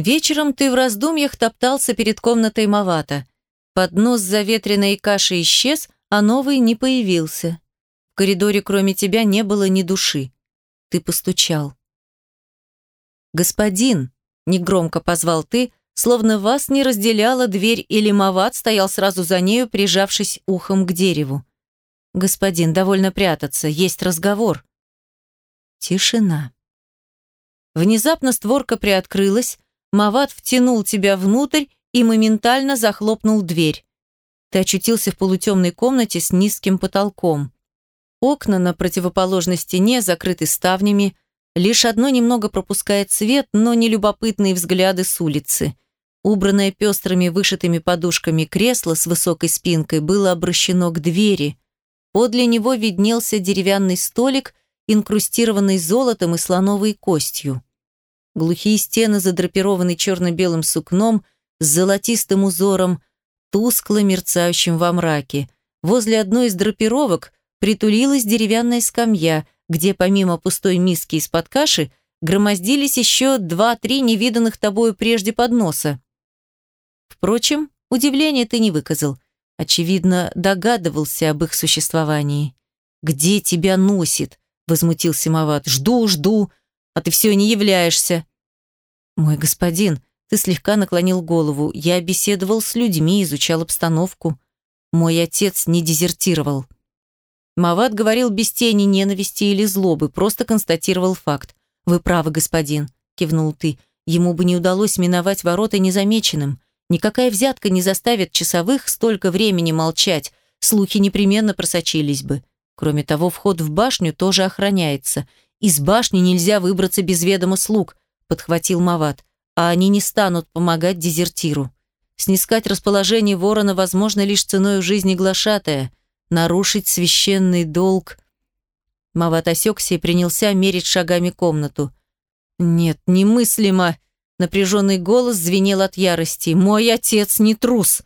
Вечером ты в раздумьях топтался перед комнатой Мавата. Поднос заветренной кашей исчез, а новый не появился. В коридоре кроме тебя не было ни души. Ты постучал. «Господин!» — негромко позвал ты, словно вас не разделяла дверь или Мават стоял сразу за нею, прижавшись ухом к дереву. «Господин, довольно прятаться, есть разговор». Тишина. Внезапно створка приоткрылась, Мават втянул тебя внутрь и моментально захлопнул дверь. Ты очутился в полутемной комнате с низким потолком. Окна на противоположной стене закрыты ставнями, лишь одно немного пропускает свет, но не любопытные взгляды с улицы. Убранное пестрыми вышитыми подушками кресло с высокой спинкой было обращено к двери. Подле него виднелся деревянный столик, инкрустированный золотом и слоновой костью. Глухие стены задрапированы черно-белым сукном с золотистым узором, тускло мерцающим во мраке. Возле одной из драпировок притулилась деревянная скамья, где помимо пустой миски из-под каши громоздились еще два-три невиданных тобою прежде подноса. Впрочем, удивления ты не выказал. Очевидно, догадывался об их существовании. «Где тебя носит?» – возмутился Мават. «Жду, жду, а ты все не являешься». «Мой господин», ты слегка наклонил голову. Я беседовал с людьми, изучал обстановку. Мой отец не дезертировал. Мават говорил без тени ненависти или злобы, просто констатировал факт. «Вы правы, господин», — кивнул ты. «Ему бы не удалось миновать ворота незамеченным. Никакая взятка не заставит часовых столько времени молчать. Слухи непременно просочились бы. Кроме того, вход в башню тоже охраняется. Из башни нельзя выбраться без ведома слуг», — подхватил Мават а они не станут помогать дезертиру. Снискать расположение ворона возможно лишь ценой жизни глашатая, нарушить священный долг. Мават осекся и принялся мерить шагами комнату. «Нет, немыслимо!» Напряженный голос звенел от ярости. «Мой отец не трус!»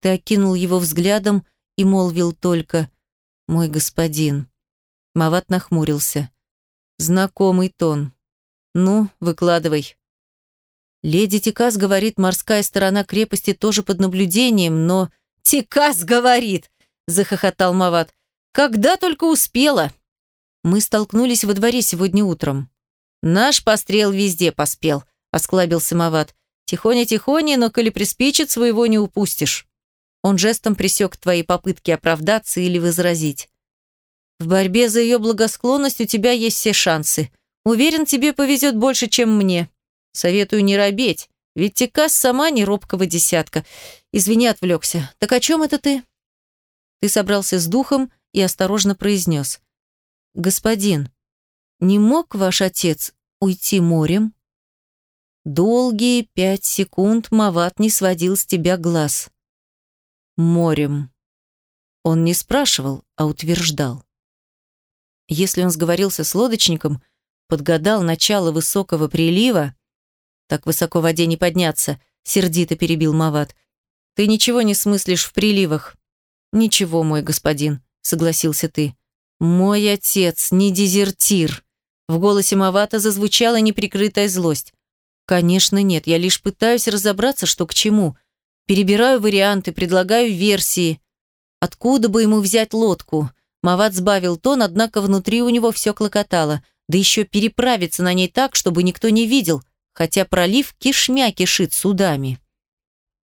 Ты окинул его взглядом и молвил только «Мой господин». Мават нахмурился. «Знакомый тон. Ну, выкладывай». Леди Тикас говорит, морская сторона крепости тоже под наблюдением, но... «Тикас говорит!» – захохотал Мават. «Когда только успела!» Мы столкнулись во дворе сегодня утром. «Наш пострел везде поспел», – осклабился Мават. «Тихоня-тихоня, но коли приспичит, своего не упустишь». Он жестом пресек твои попытки оправдаться или возразить. «В борьбе за ее благосклонность у тебя есть все шансы. Уверен, тебе повезет больше, чем мне». Советую не робеть, ведь Текас сама не робкого десятка. Извини, отвлекся. Так о чем это ты? Ты собрался с духом и осторожно произнес. Господин, не мог ваш отец уйти морем? Долгие пять секунд Мават не сводил с тебя глаз. Морем. Он не спрашивал, а утверждал. Если он сговорился с лодочником, подгадал начало высокого прилива, так высоко в воде не подняться, сердито перебил Мават. Ты ничего не смыслишь в приливах. Ничего, мой господин, согласился ты. Мой отец не дезертир. В голосе Мавата зазвучала неприкрытая злость. Конечно, нет, я лишь пытаюсь разобраться, что к чему. Перебираю варианты, предлагаю версии. Откуда бы ему взять лодку? Мават сбавил тон, однако внутри у него все клокотало. Да еще переправиться на ней так, чтобы никто не видел хотя пролив кишмя кишит судами.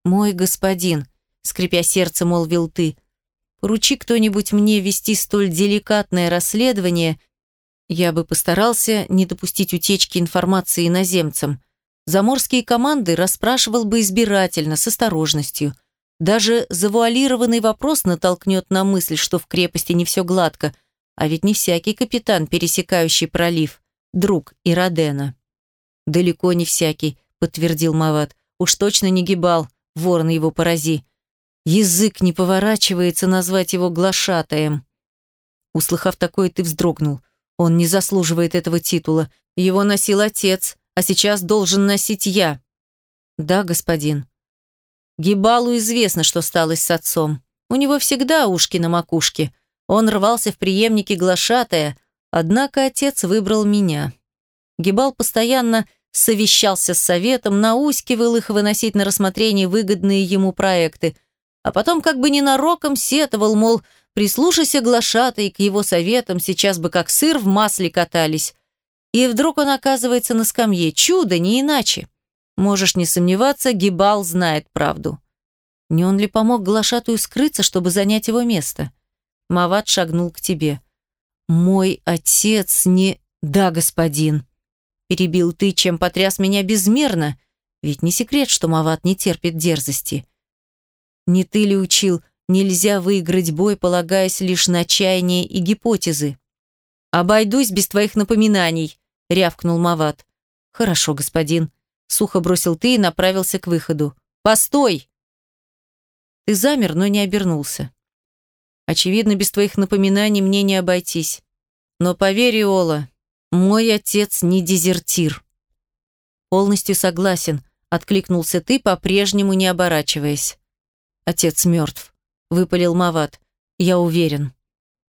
«Мой господин», — скрипя сердце, молвил ты, «поручи кто-нибудь мне вести столь деликатное расследование, я бы постарался не допустить утечки информации иноземцам. Заморские команды расспрашивал бы избирательно, с осторожностью. Даже завуалированный вопрос натолкнет на мысль, что в крепости не все гладко, а ведь не всякий капитан, пересекающий пролив, друг Иродена. «Далеко не всякий», — подтвердил Мават. «Уж точно не гибал, ворон его порази. Язык не поворачивается назвать его глашатаем». Услыхав такое, ты вздрогнул. Он не заслуживает этого титула. Его носил отец, а сейчас должен носить я. Да, господин. Гибалу известно, что сталось с отцом. У него всегда ушки на макушке. Он рвался в преемнике глашатая, однако отец выбрал меня. Гибал постоянно совещался с советом, наускивал их выносить на рассмотрение выгодные ему проекты, а потом как бы ненароком сетовал, мол, прислушайся глашатай к его советам, сейчас бы как сыр в масле катались. И вдруг он оказывается на скамье. Чудо, не иначе. Можешь не сомневаться, Гибал знает правду. Не он ли помог глашатую скрыться, чтобы занять его место? Мават шагнул к тебе. «Мой отец не...» «Да, господин», — перебил ты, чем потряс меня безмерно. Ведь не секрет, что Мават не терпит дерзости. Не ты ли учил, нельзя выиграть бой, полагаясь лишь на чаяния и гипотезы? «Обойдусь без твоих напоминаний», — рявкнул Мават. «Хорошо, господин», — сухо бросил ты и направился к выходу. «Постой!» Ты замер, но не обернулся. Очевидно, без твоих напоминаний мне не обойтись. Но поверь, Ола, мой отец не дезертир. Полностью согласен, откликнулся ты, по-прежнему не оборачиваясь. Отец мертв, выпалил Мават. Я уверен.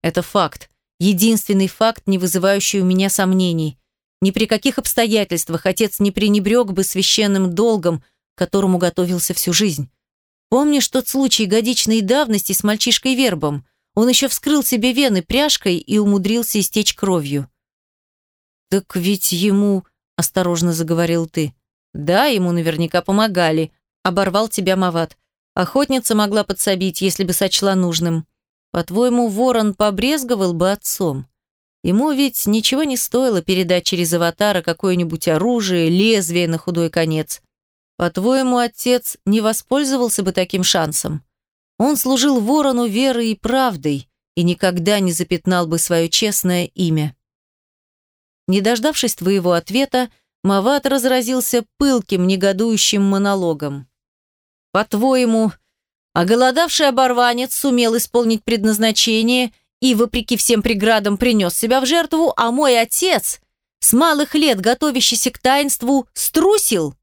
Это факт. Единственный факт, не вызывающий у меня сомнений. Ни при каких обстоятельствах отец не пренебрег бы священным долгом, которому готовился всю жизнь. Помнишь тот случай годичной давности с мальчишкой-вербом? Он еще вскрыл себе вены пряжкой и умудрился истечь кровью. «Так ведь ему...» – осторожно заговорил ты. «Да, ему наверняка помогали», – оборвал тебя Мават. Охотница могла подсобить, если бы сочла нужным. По-твоему, ворон побрезговал бы отцом? Ему ведь ничего не стоило передать через аватара какое-нибудь оружие, лезвие на худой конец. По-твоему, отец не воспользовался бы таким шансом? Он служил ворону верой и правдой и никогда не запятнал бы свое честное имя. Не дождавшись твоего ответа, Мават разразился пылким, негодующим монологом. «По-твоему, оголодавший оборванец сумел исполнить предназначение и, вопреки всем преградам, принес себя в жертву, а мой отец, с малых лет готовящийся к таинству, струсил?»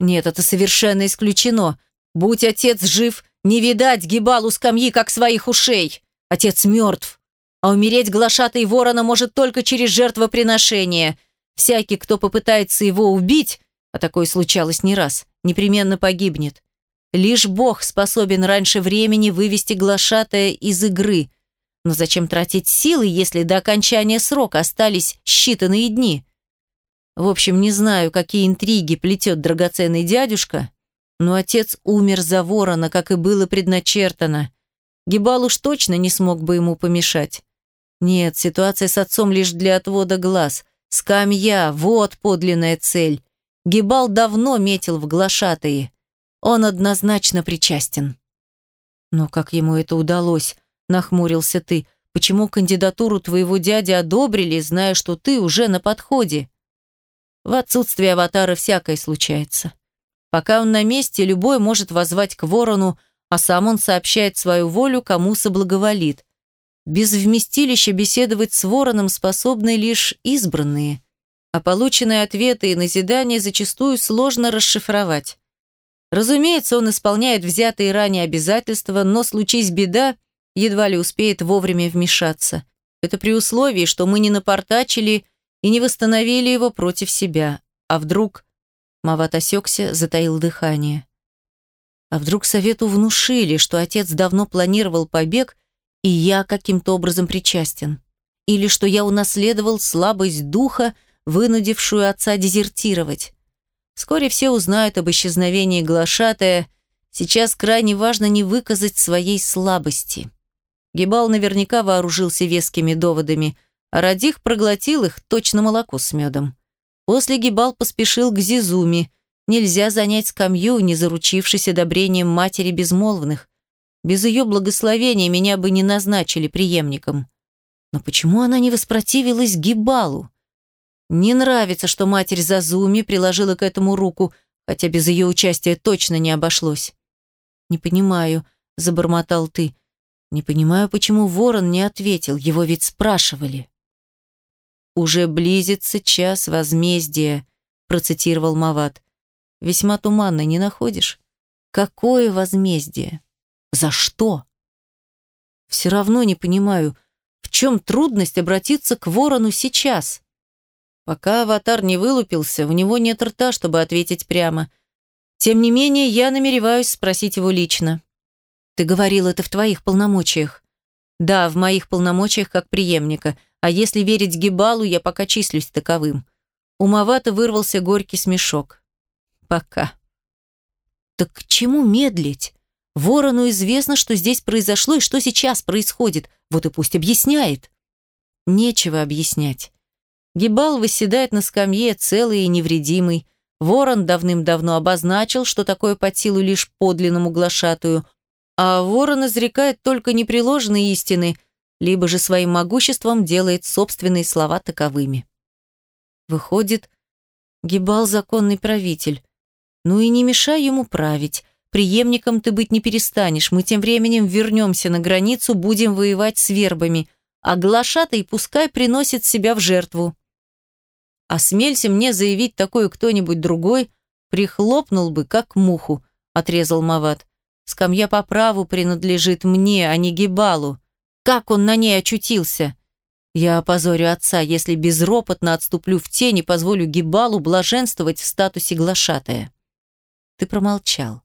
Нет, это совершенно исключено. Будь отец жив, не видать Гибалу скамьи, как своих ушей. Отец мертв. А умереть глашатой ворона может только через жертвоприношение. Всякий, кто попытается его убить, а такое случалось не раз, непременно погибнет. Лишь Бог способен раньше времени вывести глашатая из игры. Но зачем тратить силы, если до окончания срока остались считанные дни? В общем, не знаю, какие интриги плетет драгоценный дядюшка, но отец умер за ворона, как и было предначертано. Гибал уж точно не смог бы ему помешать. Нет, ситуация с отцом лишь для отвода глаз. Скамья, вот подлинная цель. Гибал давно метил в глашатые. Он однозначно причастен. Но как ему это удалось? Нахмурился ты. Почему кандидатуру твоего дяди одобрили, зная, что ты уже на подходе? В отсутствие аватара всякое случается. Пока он на месте, любой может возвать к ворону, а сам он сообщает свою волю, кому соблаговолит. Без вместилища беседовать с вороном способны лишь избранные, а полученные ответы и назидания зачастую сложно расшифровать. Разумеется, он исполняет взятые ранее обязательства, но случись беда, едва ли успеет вовремя вмешаться. Это при условии, что мы не напортачили и не восстановили его против себя. А вдруг... Мават осекся, затаил дыхание. А вдруг совету внушили, что отец давно планировал побег, и я каким-то образом причастен? Или что я унаследовал слабость духа, вынудившую отца дезертировать? Вскоре все узнают об исчезновении глашатая. Сейчас крайне важно не выказать своей слабости. Гибал наверняка вооружился вескими доводами, Радих проглотил их, точно молоко с медом. После Гибал поспешил к Зизуми. Нельзя занять скамью, не заручившись одобрением матери безмолвных. Без ее благословения меня бы не назначили преемником. Но почему она не воспротивилась Гибалу? Не нравится, что матерь Зазуми приложила к этому руку, хотя без ее участия точно не обошлось. «Не понимаю», — забормотал ты. «Не понимаю, почему ворон не ответил, его ведь спрашивали». «Уже близится час возмездия», – процитировал Мават. «Весьма туманно, не находишь? Какое возмездие? За что?» «Все равно не понимаю, в чем трудность обратиться к ворону сейчас?» Пока аватар не вылупился, у него нет рта, чтобы ответить прямо. Тем не менее, я намереваюсь спросить его лично. Ты говорил это в твоих полномочиях. Да, в моих полномочиях как преемника, а если верить Гибалу, я пока числюсь таковым. Умовато вырвался горький смешок. Пока. Так к чему медлить? Ворону известно, что здесь произошло и что сейчас происходит. Вот и пусть объясняет. Нечего объяснять. Гибал восседает на скамье, целый и невредимый. Ворон давным-давно обозначил, что такое под силу лишь подлинному глашатую, а ворон изрекает только непреложные истины, либо же своим могуществом делает собственные слова таковыми. Выходит, Гибал законный правитель. Ну и не мешай ему править. Приемником ты быть не перестанешь. Мы тем временем вернемся на границу, будем воевать с вербами, а глашатай пускай приносит себя в жертву. Осмелься мне заявить такое кто-нибудь другой, прихлопнул бы, как муху, отрезал Мават. Скамья по праву принадлежит мне, а не Гибалу. Как он на ней очутился? Я опозорю отца, если безропотно отступлю в тень и позволю Гибалу блаженствовать в статусе глашатая. Ты промолчал.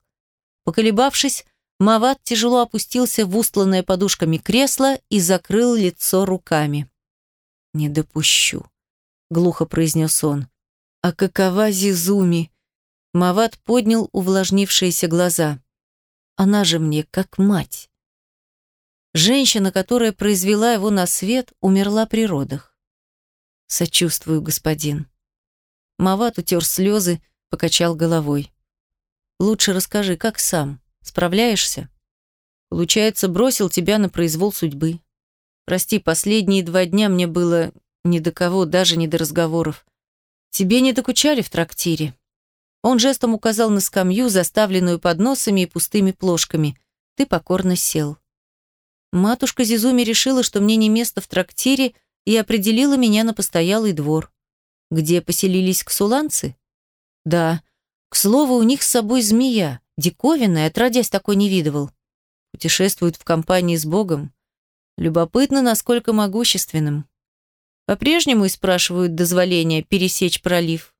Поколебавшись, Мават тяжело опустился в устланное подушками кресло и закрыл лицо руками. «Не допущу», — глухо произнес он. «А какова Зизуми?» Мават поднял увлажнившиеся глаза. «Она же мне как мать». Женщина, которая произвела его на свет, умерла при родах. «Сочувствую, господин». Мават утер слезы, покачал головой. «Лучше расскажи, как сам? Справляешься?» «Получается, бросил тебя на произвол судьбы. Прости, последние два дня мне было ни до кого, даже не до разговоров. Тебе не докучали в трактире?» Он жестом указал на скамью, заставленную подносами и пустыми плошками. Ты покорно сел. Матушка Зизуми решила, что мне не место в трактире, и определила меня на постоялый двор. Где поселились ксуланцы? Да. К слову, у них с собой змея, диковинная, отродясь такой не видывал. Путешествуют в компании с Богом. Любопытно, насколько могущественным. По-прежнему и спрашивают дозволения пересечь пролив.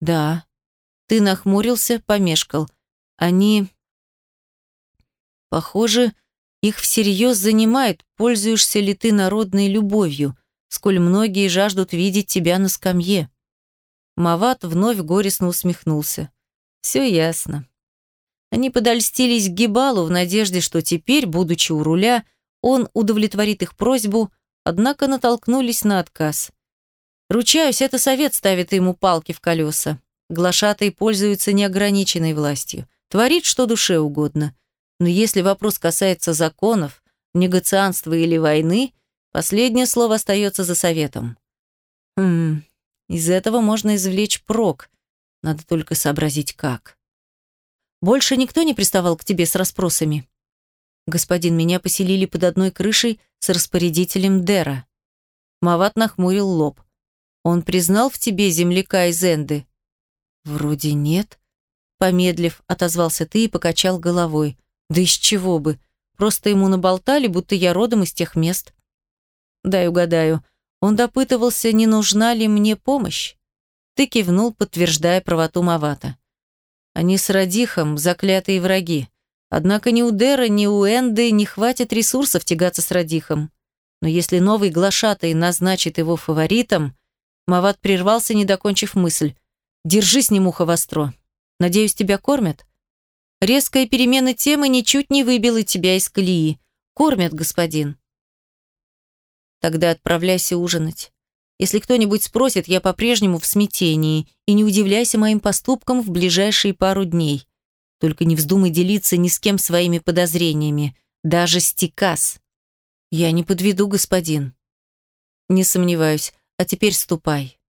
Да. Ты нахмурился, помешкал. Они... Похоже, их всерьез занимает, пользуешься ли ты народной любовью, сколь многие жаждут видеть тебя на скамье. Мават вновь горестно усмехнулся. Все ясно. Они подольстились к Гибалу в надежде, что теперь, будучи у руля, он удовлетворит их просьбу, однако натолкнулись на отказ. Ручаюсь, это совет ставит ему палки в колеса. Глашатый пользуется неограниченной властью. Творит, что душе угодно. Но если вопрос касается законов, негацианства или войны, последнее слово остается за советом. Хм, из этого можно извлечь прок. Надо только сообразить, как. Больше никто не приставал к тебе с расспросами? Господин, меня поселили под одной крышей с распорядителем Дера. Мават нахмурил лоб. Он признал в тебе земляка из Энды? Вроде нет. Помедлив, отозвался ты и покачал головой. Да из чего бы? Просто ему наболтали, будто я родом из тех мест. Дай угадаю. Он допытывался, не нужна ли мне помощь. Ты кивнул, подтверждая правоту Мавата. Они с Радихом заклятые враги. Однако ни у Дера, ни у Энды не хватит ресурсов тягаться с Радихом. Но если новый глашатай назначит его фаворитом, Мават прервался, не докончив мысль. «Держи с ним ухо востро. Надеюсь, тебя кормят?» Резкая перемена темы ничуть не выбила тебя из колеи. Кормят, господин. Тогда отправляйся ужинать. Если кто-нибудь спросит, я по-прежнему в смятении, и не удивляйся моим поступкам в ближайшие пару дней. Только не вздумай делиться ни с кем своими подозрениями, даже стикас. Я не подведу, господин. Не сомневаюсь. А теперь ступай.